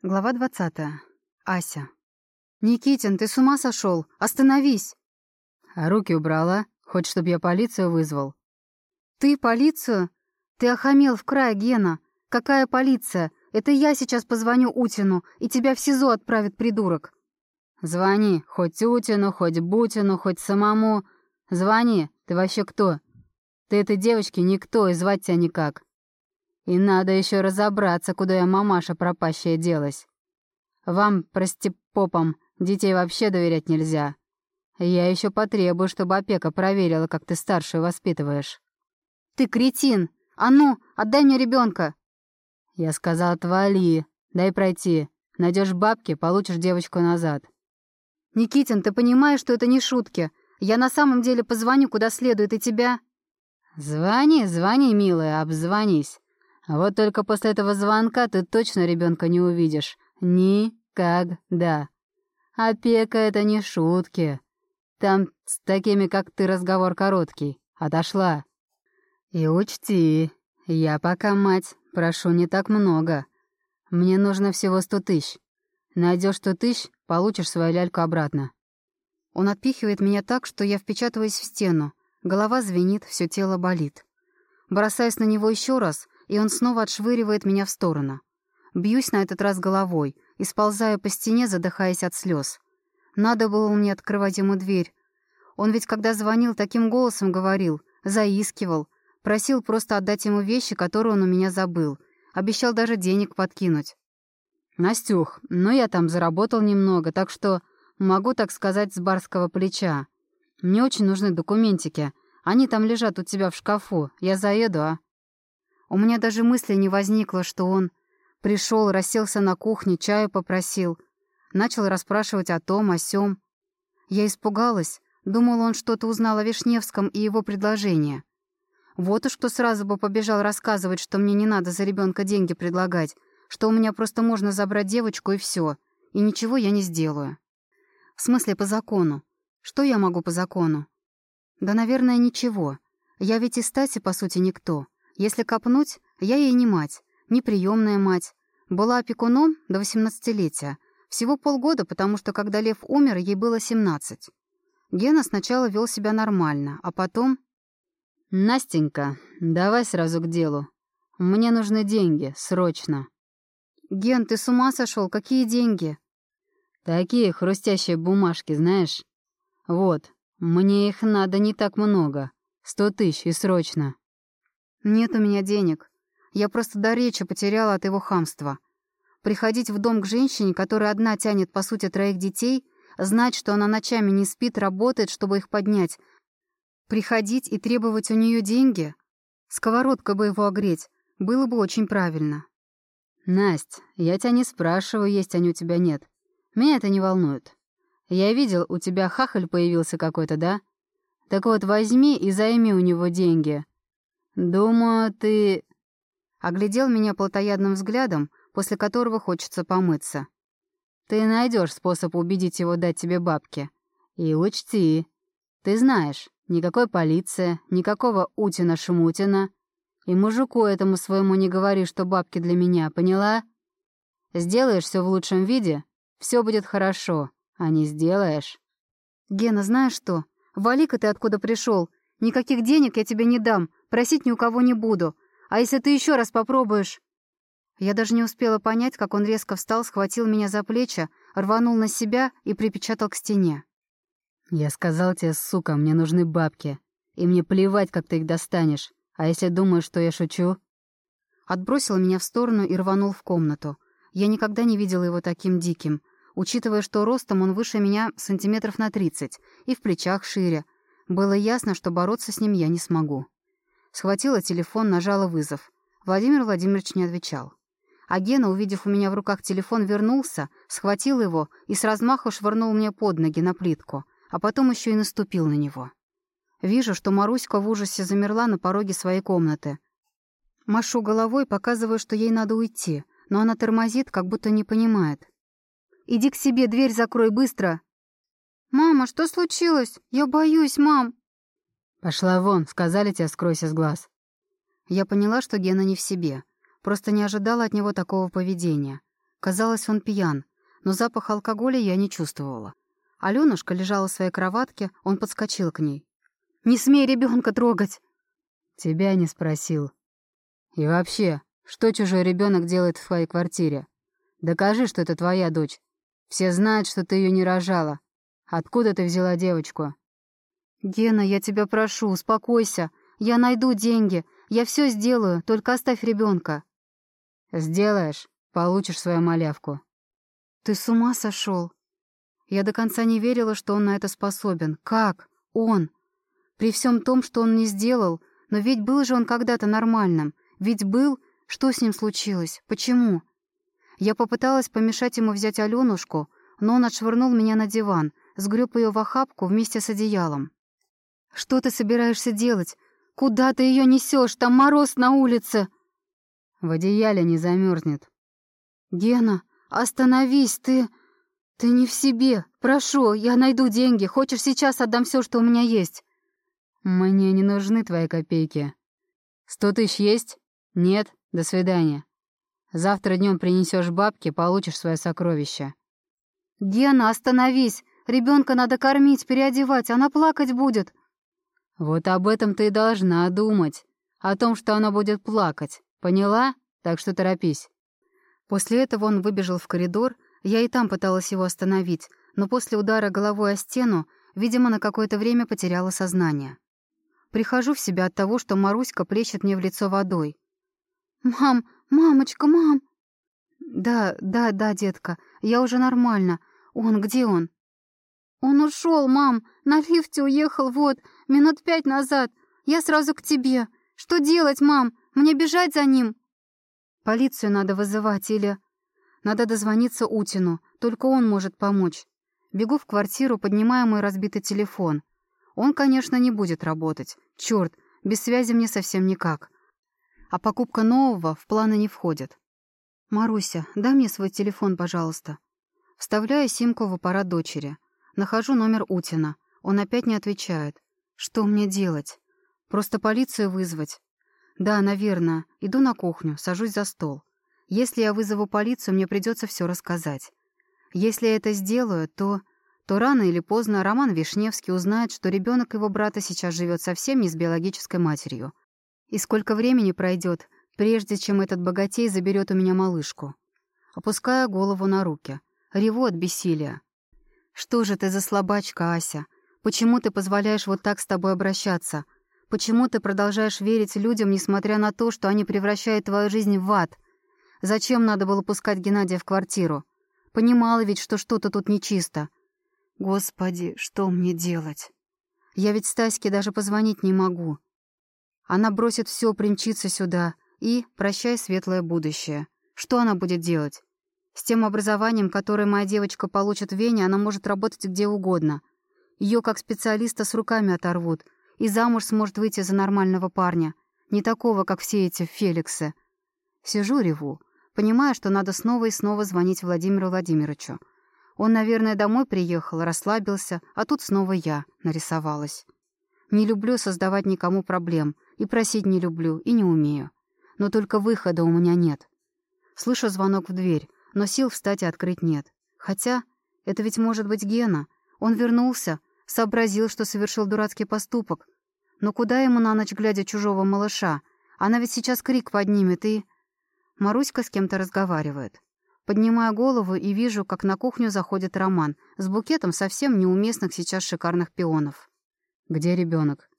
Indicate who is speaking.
Speaker 1: Глава двадцатая. Ася. «Никитин, ты с ума сошел? Остановись!»
Speaker 2: «А руки убрала? Хочешь, чтобы я полицию вызвал?»
Speaker 1: «Ты полицию? Ты охамел в край, Гена. Какая полиция? Это я сейчас позвоню Утину, и тебя в СИЗО отправит придурок».
Speaker 2: «Звони, хоть Утину, хоть Бутину, хоть самому. Звони, ты вообще кто? Ты этой девочке никто, и звать тебя никак. И надо еще разобраться, куда я мамаша пропащая делась. Вам, прости попом, детей вообще доверять нельзя. Я еще потребую, чтобы опека проверила, как ты старшую воспитываешь.
Speaker 1: Ты кретин! А ну, отдай мне ребенка!
Speaker 2: Я сказал, отвали, дай пройти. Найдешь бабки, получишь девочку назад.
Speaker 1: Никитин, ты понимаешь, что это не шутки? Я на самом деле позвоню куда следует, и тебя...
Speaker 2: Звони, звони, милая, обзвонись. А вот только после этого звонка ты точно ребенка не увидишь. Никогда. Опека — это не шутки. Там с такими, как ты, разговор короткий. Отошла. И учти, я пока мать, прошу не так много. Мне нужно всего сто тысяч. Найдешь сто тысяч, получишь свою ляльку обратно.
Speaker 1: Он отпихивает меня так, что я впечатываюсь в стену. Голова звенит, все тело болит. Бросаюсь на него еще раз — и он снова отшвыривает меня в сторону. Бьюсь на этот раз головой и сползаю по стене, задыхаясь от слез. Надо было мне открывать ему дверь. Он ведь, когда звонил, таким голосом говорил, заискивал, просил просто отдать ему вещи, которые он у меня забыл, обещал даже денег подкинуть.
Speaker 2: «Настюх, ну я там заработал немного, так что могу, так сказать, с барского плеча. Мне очень нужны документики. Они там лежат у тебя в шкафу. Я заеду, а?»
Speaker 1: У меня даже мысли не возникло, что он пришел, расселся на кухне, чаю попросил, начал расспрашивать о том, о сём. Я испугалась, думала, он что-то узнал о Вишневском и его предложении. Вот уж кто сразу бы побежал рассказывать, что мне не надо за ребенка деньги предлагать, что у меня просто можно забрать девочку и все, и ничего я не сделаю. В смысле, по закону. Что я могу по закону? Да, наверное, ничего. Я ведь и стати, по сути, никто. Если копнуть, я ей не мать, не приемная мать. Была опекуном до восемнадцатилетия. Всего полгода, потому что когда Лев умер, ей было семнадцать. Гена сначала вел себя нормально, а потом...
Speaker 2: «Настенька, давай сразу к делу. Мне нужны деньги, срочно».
Speaker 1: «Ген, ты с ума сошел? Какие деньги?»
Speaker 2: «Такие хрустящие бумажки, знаешь? Вот, мне их надо не так много. Сто тысяч и срочно».
Speaker 1: «Нет у меня денег. Я просто до речи потеряла от его хамства. Приходить в дом к женщине, которая одна тянет, по сути, троих детей, знать, что она ночами не спит, работает, чтобы их поднять, приходить и требовать у нее деньги, сковородкой бы его огреть, было бы очень правильно».
Speaker 2: «Насть, я тебя не спрашиваю, есть они у тебя нет. Меня это не волнует. Я видел, у тебя хахаль появился какой-то, да? Так вот, возьми и займи у него деньги. «Думаю, ты...» Оглядел меня плотоядным взглядом, после которого хочется помыться. «Ты найдешь способ убедить его дать тебе бабки. И учти, ты знаешь, никакой полиции, никакого Утина-Шмутина. И мужику этому своему не говори, что бабки для меня, поняла? Сделаешь все в лучшем виде, все будет хорошо, а не сделаешь...»
Speaker 1: «Гена, знаешь что? Вали-ка ты откуда пришел. Никаких денег я тебе не дам, Просить ни у кого не буду. А если ты еще раз попробуешь...» Я даже не успела понять, как он резко встал, схватил меня за плечи, рванул на себя и припечатал к стене.
Speaker 2: «Я сказал тебе, сука, мне нужны бабки. И мне плевать, как ты их достанешь. А если думаешь, что я шучу...»
Speaker 1: Отбросил меня в сторону и рванул в комнату. Я никогда не видела его таким диким, учитывая, что ростом он выше меня сантиметров на тридцать и в плечах шире. Было ясно, что бороться с ним я не смогу. Схватила телефон, нажала вызов. Владимир Владимирович не отвечал. А Гена, увидев у меня в руках телефон, вернулся, схватил его и с размаху швырнул мне под ноги на плитку, а потом еще и наступил на него. Вижу, что Маруська в ужасе замерла на пороге своей комнаты. Машу головой, показываю, что ей надо уйти, но она тормозит, как будто не понимает. «Иди к себе, дверь закрой, быстро!» «Мама, что случилось? Я боюсь, мам!»
Speaker 2: «Пошла вон, сказали тебе, скройся с глаз».
Speaker 1: Я поняла, что Гена не в себе. Просто не ожидала от него такого поведения. Казалось, он пьян, но запах алкоголя я не чувствовала. Алёнушка лежала в своей кроватке, он подскочил к ней. «Не смей ребенка трогать!»
Speaker 2: «Тебя не спросил. И вообще, что чужой ребенок делает в твоей квартире? Докажи, что это твоя дочь. Все знают, что ты ее не рожала. Откуда ты взяла девочку?»
Speaker 1: «Гена, я тебя прошу, успокойся. Я найду деньги. Я все сделаю, только оставь ребенка.
Speaker 2: «Сделаешь, получишь свою малявку».
Speaker 1: «Ты с ума сошел? Я до конца не верила, что он на это способен. Как? Он? При всем том, что он не сделал, но ведь был же он когда-то нормальным. Ведь был... Что с ним случилось? Почему? Я попыталась помешать ему взять Аленушку, но он отшвырнул меня на диван, сгреб ее в охапку вместе с одеялом. «Что ты собираешься делать? Куда ты ее несешь? Там мороз на улице!»
Speaker 2: «В одеяле не замерзнет.
Speaker 1: «Гена, остановись, ты... ты не в себе. Прошу, я найду деньги. Хочешь, сейчас отдам все, что у меня есть?»
Speaker 2: «Мне не нужны твои копейки. Сто тысяч есть? Нет? До свидания. Завтра днем принесешь бабки, получишь свое сокровище».
Speaker 1: «Гена, остановись! Ребенка надо кормить, переодевать, она плакать будет!»
Speaker 2: «Вот об этом ты и должна думать. О том, что она будет плакать. Поняла? Так что торопись».
Speaker 1: После этого он выбежал в коридор, я и там пыталась его остановить, но после удара головой о стену, видимо, на какое-то время потеряла сознание. Прихожу в себя от того, что Маруська плещет мне в лицо водой. «Мам, мамочка, мам!» «Да, да, да, детка, я уже нормально. Он, где он?» «Он ушел, мам, на лифте уехал, вот, минут пять назад. Я сразу к тебе. Что делать, мам? Мне бежать за ним?» «Полицию надо вызывать или...» «Надо дозвониться Утину, только он может помочь. Бегу в квартиру, поднимаю мой разбитый телефон. Он, конечно, не будет работать. Черт, без связи мне совсем никак. А покупка нового в планы не входит. «Маруся, дай мне свой телефон, пожалуйста». Вставляю симку в аппарат дочери. Нахожу номер Утина. Он опять не отвечает. Что мне делать? Просто полицию вызвать? Да, наверное. Иду на кухню, сажусь за стол. Если я вызову полицию, мне придется все рассказать. Если я это сделаю, то то рано или поздно Роман Вишневский узнает, что ребенок его брата сейчас живет совсем не с биологической матерью. И сколько времени пройдет, прежде чем этот богатей заберет у меня малышку. Опуская голову на руки. Реву от бессилия. «Что же ты за слабачка, Ася? Почему ты позволяешь вот так с тобой обращаться? Почему ты продолжаешь верить людям, несмотря на то, что они превращают твою жизнь в ад? Зачем надо было пускать Геннадия в квартиру? Понимала ведь, что что-то тут нечисто. Господи, что мне делать? Я ведь Стаське даже позвонить не могу. Она бросит все, примчится сюда и прощай светлое будущее. Что она будет делать? С тем образованием, которое моя девочка получит в Вене, она может работать где угодно. Ее как специалиста с руками оторвут, и замуж сможет выйти за нормального парня, не такого, как все эти Феликсы. Сижу, реву, понимая, что надо снова и снова звонить Владимиру Владимировичу. Он, наверное, домой приехал, расслабился, а тут снова я нарисовалась. Не люблю создавать никому проблем, и просить не люблю, и не умею. Но только выхода у меня нет. Слышу звонок в дверь, но сил встать и открыть нет. Хотя, это ведь может быть Гена. Он вернулся, сообразил, что совершил дурацкий поступок. Но куда ему на ночь глядя чужого малыша? Она ведь сейчас крик поднимет и... Маруська с кем-то разговаривает. Поднимаю голову и вижу, как на кухню заходит Роман с букетом совсем неуместных сейчас шикарных пионов.
Speaker 2: «Где ребенок?